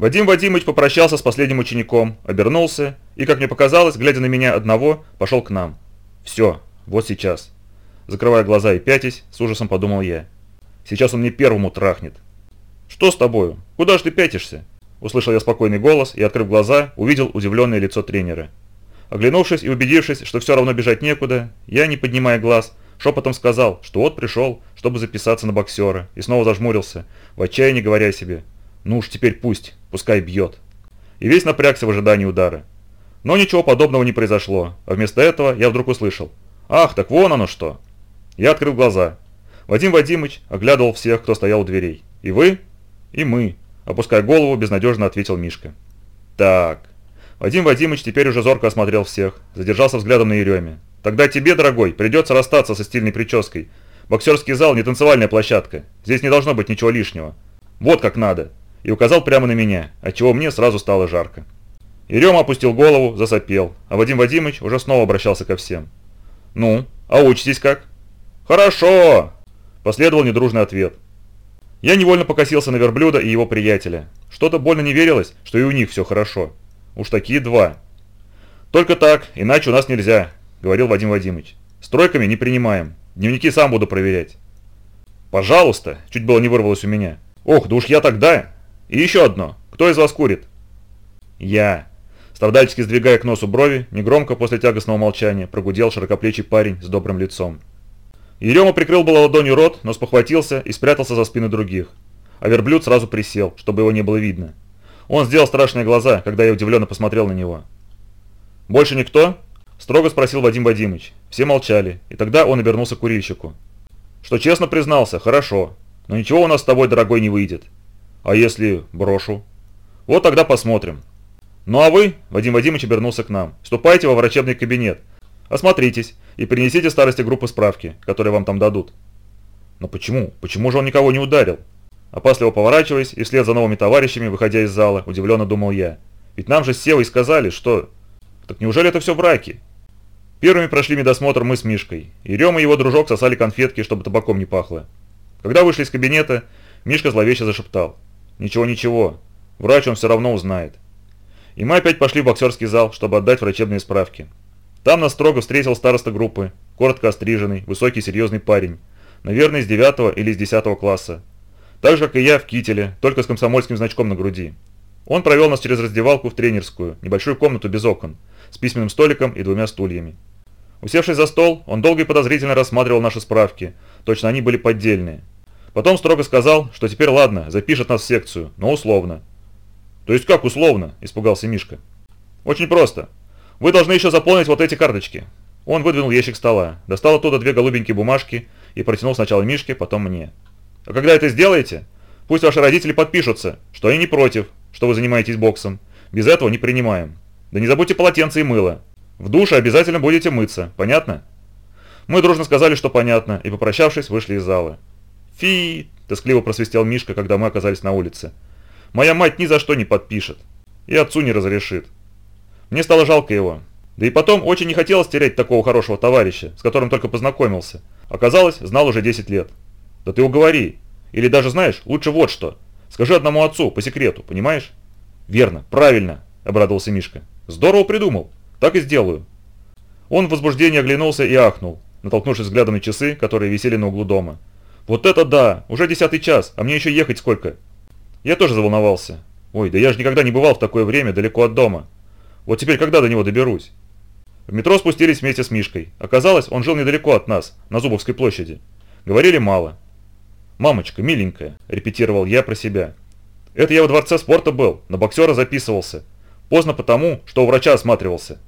Вадим Вадимович попрощался с последним учеником, обернулся и, как мне показалось, глядя на меня одного, пошел к нам. Все, вот сейчас. Закрывая глаза и пятясь, с ужасом подумал я. Сейчас он мне первому трахнет. «Что с тобою? Куда же ты пятишься?» Услышал я спокойный голос и, открыв глаза, увидел удивленное лицо тренера. Оглянувшись и убедившись, что все равно бежать некуда, я, не поднимая глаз, шепотом сказал, что вот пришел, чтобы записаться на боксера, и снова зажмурился, в отчаянии говоря себе, ну уж теперь пусть, пускай бьет. И весь напрягся в ожидании удара. Но ничего подобного не произошло, а вместо этого я вдруг услышал, ах, так вон оно что. Я открыл глаза. Вадим Вадимыч оглядывал всех, кто стоял у дверей. И вы? И мы. Опуская голову, безнадежно ответил Мишка. Так. Вадим Вадимыч теперь уже зорко осмотрел всех, задержался взглядом на Ереме. Тогда тебе, дорогой, придется расстаться со стильной прической. Боксерский зал не танцевальная площадка. Здесь не должно быть ничего лишнего. Вот как надо. И указал прямо на меня, отчего мне сразу стало жарко. Ерема опустил голову, засопел, а Вадим Вадимыч уже снова обращался ко всем. «Ну, а учитесь как?» «Хорошо!» – последовал недружный ответ. Я невольно покосился на верблюда и его приятеля. Что-то больно не верилось, что и у них все хорошо. Уж такие два. «Только так, иначе у нас нельзя», – говорил Вадим Вадимович. «Стройками не принимаем. Дневники сам буду проверять». «Пожалуйста», – чуть было не вырвалось у меня. «Ох, да уж я тогда!» «И еще одно. Кто из вас курит?» «Я». Страдальчески сдвигая к носу брови, негромко после тягостного молчания прогудел широкоплечий парень с добрым лицом. Ерема прикрыл было ладонью рот, но спохватился и спрятался за спины других. А верблюд сразу присел, чтобы его не было видно. Он сделал страшные глаза, когда я удивленно посмотрел на него. «Больше никто?» – строго спросил Вадим Вадимович. Все молчали, и тогда он обернулся к курильщику. «Что честно признался, хорошо, но ничего у нас с тобой, дорогой, не выйдет. А если брошу?» «Вот тогда посмотрим». «Ну а вы?» – Вадим Вадимович обернулся к нам. «Ступайте во врачебный кабинет. Осмотритесь и принесите старости группы справки, которые вам там дадут». «Но почему? Почему же он никого не ударил?» Опасливо поворачиваясь и вслед за новыми товарищами, выходя из зала, удивленно думал я. «Ведь нам же с Севой сказали, что...» «Так неужели это все враки?» Первыми прошли медосмотр мы с Мишкой. И Рема и его дружок сосали конфетки, чтобы табаком не пахло. Когда вышли из кабинета, Мишка зловеще зашептал. «Ничего-ничего, врач он все равно узнает». И мы опять пошли в боксерский зал, чтобы отдать врачебные справки. Там нас строго встретил староста группы, коротко остриженный, высокий серьезный парень, наверное, из 9 или из 10 класса. Так же, как и я, в кителе, только с комсомольским значком на груди. Он провел нас через раздевалку в тренерскую, небольшую комнату без окон, с письменным столиком и двумя стульями. Усевшись за стол, он долго и подозрительно рассматривал наши справки, точно они были поддельные. Потом строго сказал, что теперь ладно, запишет нас в секцию, но условно. «То есть как условно?» – испугался Мишка. «Очень просто. Вы должны еще заполнить вот эти карточки». Он выдвинул ящик стола, достал оттуда две голубенькие бумажки и протянул сначала Мишке, потом мне. «А когда это сделаете, пусть ваши родители подпишутся, что они не против, что вы занимаетесь боксом. Без этого не принимаем. Да не забудьте полотенце и мыло. В душе обязательно будете мыться, понятно?» Мы дружно сказали, что понятно, и, попрощавшись, вышли из зала. «Фи!» – тоскливо просвистел Мишка, когда мы оказались на улице. «Моя мать ни за что не подпишет. И отцу не разрешит. Мне стало жалко его. Да и потом очень не хотелось терять такого хорошего товарища, с которым только познакомился. Оказалось, знал уже 10 лет. Да ты уговори. Или даже знаешь, лучше вот что. Скажи одному отцу, по секрету, понимаешь? Верно, правильно, обрадовался Мишка. Здорово придумал. Так и сделаю. Он в возбуждении оглянулся и ахнул, натолкнувшись взглядом на часы, которые висели на углу дома. «Вот это да! Уже десятый час, а мне еще ехать сколько?» Я тоже заволновался. «Ой, да я же никогда не бывал в такое время далеко от дома. Вот теперь когда до него доберусь? В метро спустились вместе с Мишкой. Оказалось, он жил недалеко от нас, на Зубовской площади. Говорили мало. «Мамочка, миленькая», – репетировал я про себя. «Это я во дворце спорта был, на боксера записывался. Поздно потому, что у врача осматривался».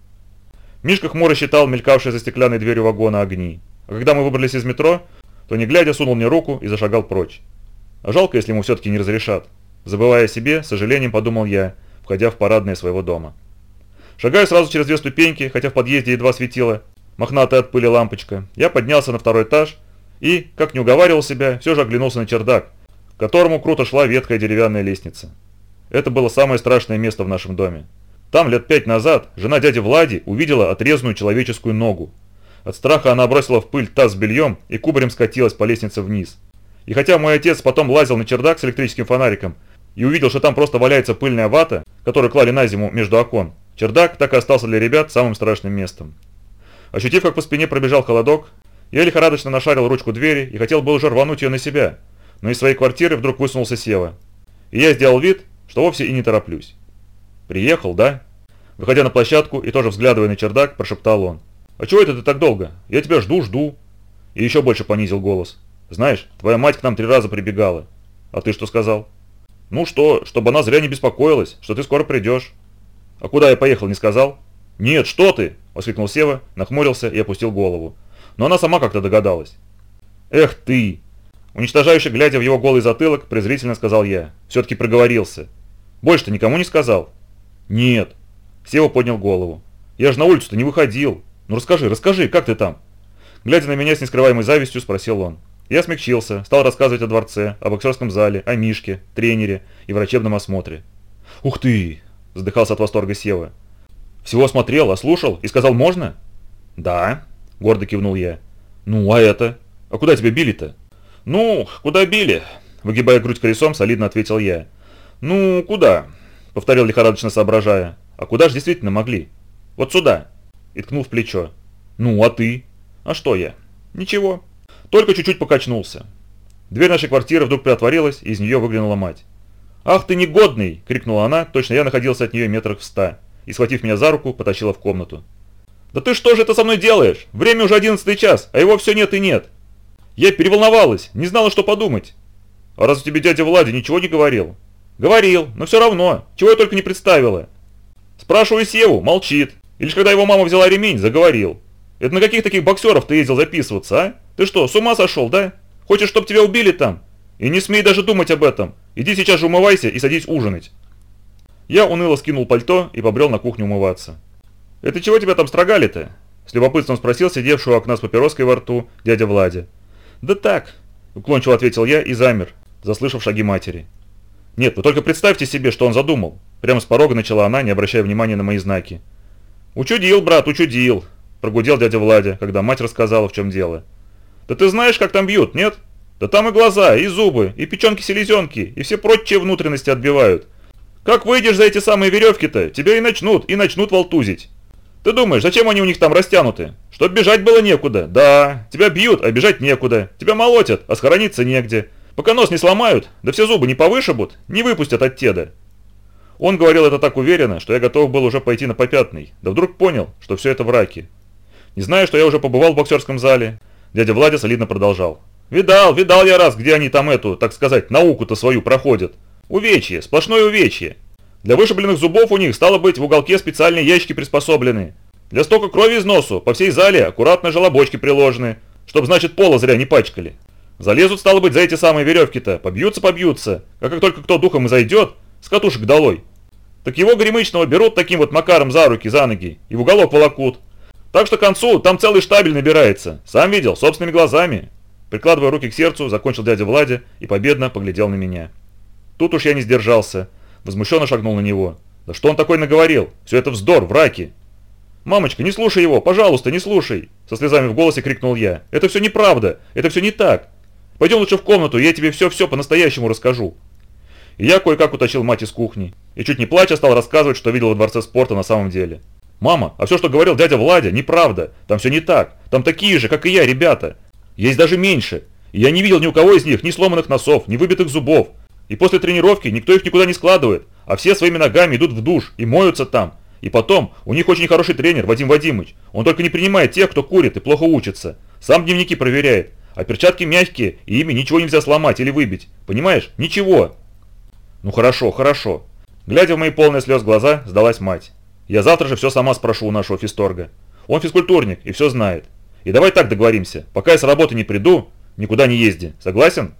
Мишка хмуро считал мелькавшие за стеклянной дверью вагона огни. А когда мы выбрались из метро, то не глядя сунул мне руку и зашагал прочь. А жалко, если ему все-таки не разрешат. Забывая о себе, с сожалением подумал я, входя в парадное своего дома. Шагая сразу через две ступеньки, хотя в подъезде едва светила мохнатая от пыли лампочка, я поднялся на второй этаж и, как не уговаривал себя, все же оглянулся на чердак, к которому круто шла ветхая деревянная лестница. Это было самое страшное место в нашем доме. Там лет пять назад жена дяди Влади увидела отрезанную человеческую ногу. От страха она бросила в пыль таз с бельем и кубарем скатилась по лестнице вниз. И хотя мой отец потом лазил на чердак с электрическим фонариком, и увидел, что там просто валяется пыльная вата, которую клали на зиму между окон, чердак так и остался для ребят самым страшным местом. Ощутив, как по спине пробежал холодок, я лихорадочно нашарил ручку двери и хотел бы уже рвануть ее на себя, но из своей квартиры вдруг высунулся Сева. И я сделал вид, что вовсе и не тороплюсь. «Приехал, да?» Выходя на площадку и тоже взглядывая на чердак, прошептал он. «А чего это ты так долго? Я тебя жду, жду». И еще больше понизил голос. «Знаешь, твоя мать к нам три раза прибегала. А ты что сказал?» «Ну что, чтобы она зря не беспокоилась, что ты скоро придешь». «А куда я поехал, не сказал?» «Нет, что ты!» – воскликнул Сева, нахмурился и опустил голову. Но она сама как-то догадалась. «Эх ты!» Уничтожающе глядя в его голый затылок, презрительно сказал я. Все-таки проговорился. «Больше-то никому не сказал?» «Нет». Сева поднял голову. «Я же на улицу-то не выходил. Ну расскажи, расскажи, как ты там?» Глядя на меня с нескрываемой завистью, спросил он. Я смягчился, стал рассказывать о дворце, о боксерском зале, о Мишке, тренере и врачебном осмотре. «Ух ты!» – задыхался от восторга Сева. «Всего смотрел, а слушал и сказал, можно?» «Да», – гордо кивнул я. «Ну, а это? А куда тебя били-то?» «Ну, куда били?» – выгибая грудь колесом, солидно ответил я. «Ну, куда?» – повторил лихорадочно соображая. «А куда же действительно могли?» «Вот сюда!» – и ткнул плечо. «Ну, а ты?» «А что я?» «Ничего. Только чуть-чуть покачнулся». Дверь нашей квартиры вдруг приотворилась, и из нее выглянула мать. «Ах ты негодный!» – крикнула она, точно я находился от нее метрах в ста, и, схватив меня за руку, потащила в комнату. «Да ты что же это со мной делаешь? Время уже одиннадцатый час, а его все нет и нет!» Я переволновалась, не знала, что подумать. А раз у тебе дядя Влади ничего не говорил? Говорил, но все равно, чего я только не представила. Спрашиваю Севу, молчит. И лишь когда его мама взяла ремень, заговорил. Это на каких таких боксеров ты ездил записываться, а? Ты что, с ума сошел, да? Хочешь, чтобы тебя убили там? И не смей даже думать об этом. Иди сейчас же умывайся и садись ужинать. Я уныло скинул пальто и побрел на кухню умываться. «Это чего тебя там строгали-то?» С любопытством спросил сидевшего окна с папироской во рту дядя Владя. «Да так», – уклончиво ответил я и замер, заслышав шаги матери. «Нет, вы только представьте себе, что он задумал». Прямо с порога начала она, не обращая внимания на мои знаки. «Учудил, брат, учудил», – прогудел дядя Владя, когда мать рассказала, в чем дело. «Да ты знаешь, как там бьют, нет? Да там и глаза, и зубы, и печенки-селезенки, и все прочие внутренности отбивают. Как выйдешь за эти самые веревки-то, тебя и начнут, и начнут волтузить. Ты думаешь, зачем они у них там растянуты? Чтоб бежать было некуда. Да, тебя бьют, а бежать некуда. Тебя молотят, а схорониться негде. Пока нос не сломают, да все зубы не повышибут, не выпустят от теда. Он говорил это так уверенно, что я готов был уже пойти на попятный, да вдруг понял, что все это враки. Не знаю, что я уже побывал в боксерском зале. Дядя Владя солидно продолжал. Видал, видал я раз, где они там эту, так сказать, науку-то свою проходят. Увечье, сплошное увечье. Для вышибленных зубов у них, стало быть, в уголке специальные ящики приспособлены. Для стока крови из носу по всей зале аккуратно желобочки приложены, чтоб, значит, пола зря не пачкали. Залезут, стало быть, за эти самые веревки-то, побьются-побьются, а как только кто духом и зайдет, с катушек долой. Так его гремычного берут таким вот макаром за руки, за ноги и в уголок волокут. Так что к концу там целый штабель набирается, сам видел, собственными глазами. Прикладывая руки к сердцу, закончил дядя Владя и победно поглядел на меня. Тут уж я не сдержался – Возмущенно шагнул на него. «Да что он такой наговорил? Все это вздор, враки!» «Мамочка, не слушай его, пожалуйста, не слушай!» Со слезами в голосе крикнул я. «Это все неправда, это все не так. Пойдем лучше в комнату, я тебе все-все по-настоящему расскажу». И я кое-как утащил мать из кухни. И чуть не плача стал рассказывать, что видел во дворце спорта на самом деле. «Мама, а все, что говорил дядя Владя, неправда. Там все не так. Там такие же, как и я, ребята. Есть даже меньше. И я не видел ни у кого из них ни сломанных носов, ни выбитых зубов. И после тренировки никто их никуда не складывает, а все своими ногами идут в душ и моются там. И потом, у них очень хороший тренер, Вадим Вадимович. Он только не принимает тех, кто курит и плохо учится. Сам дневники проверяет. А перчатки мягкие, и ими ничего нельзя сломать или выбить. Понимаешь? Ничего. Ну хорошо, хорошо. Глядя в мои полные слез глаза, сдалась мать. Я завтра же все сама спрошу у нашего физторга. Он физкультурник и все знает. И давай так договоримся. Пока я с работы не приду, никуда не езди. Согласен?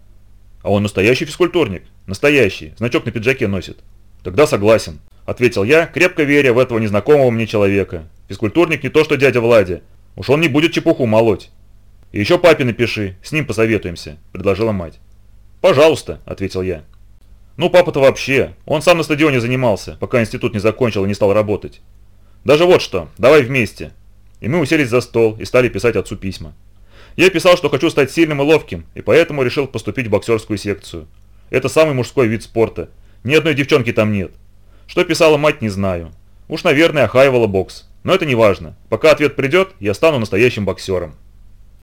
А он настоящий физкультурник. Настоящий. Значок на пиджаке носит. Тогда согласен. Ответил я, крепко веря в этого незнакомого мне человека. Физкультурник не то что дядя Владя. Уж он не будет чепуху молоть. И еще папе напиши, с ним посоветуемся, предложила мать. Пожалуйста, ответил я. Ну папа-то вообще, он сам на стадионе занимался, пока институт не закончил и не стал работать. Даже вот что, давай вместе. И мы уселись за стол и стали писать отцу письма. Я писал, что хочу стать сильным и ловким, и поэтому решил поступить в боксерскую секцию. Это самый мужской вид спорта. Ни одной девчонки там нет. Что писала мать, не знаю. Уж, наверное, охаивала бокс. Но это не важно. Пока ответ придет, я стану настоящим боксером.